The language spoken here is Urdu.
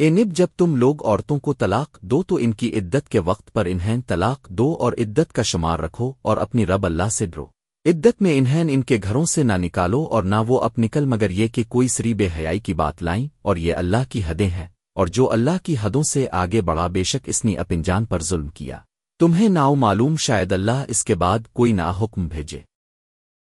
اے نب، جب تم لوگ عورتوں کو طلاق دو تو ان کی عدت کے وقت پر انہیں طلاق دو اور عدت کا شمار رکھو اور اپنی رب اللہ سے ڈرو۔ عدت میں انہیں ان کے گھروں سے نہ نکالو اور نہ وہ اب نکل، مگر یہ کہ کوئی سری بے حیائی کی بات لائیں اور یہ اللہ کی حدیں ہیں۔ اور جو اللہ کی حدوں سے آگے بڑھا، بے شک اس نے اپنجان پر ظلم کیا۔ تمہیں ناؤ معلوم، شاید اللہ اس کے بعد کوئی نہ حکم بھیجے۔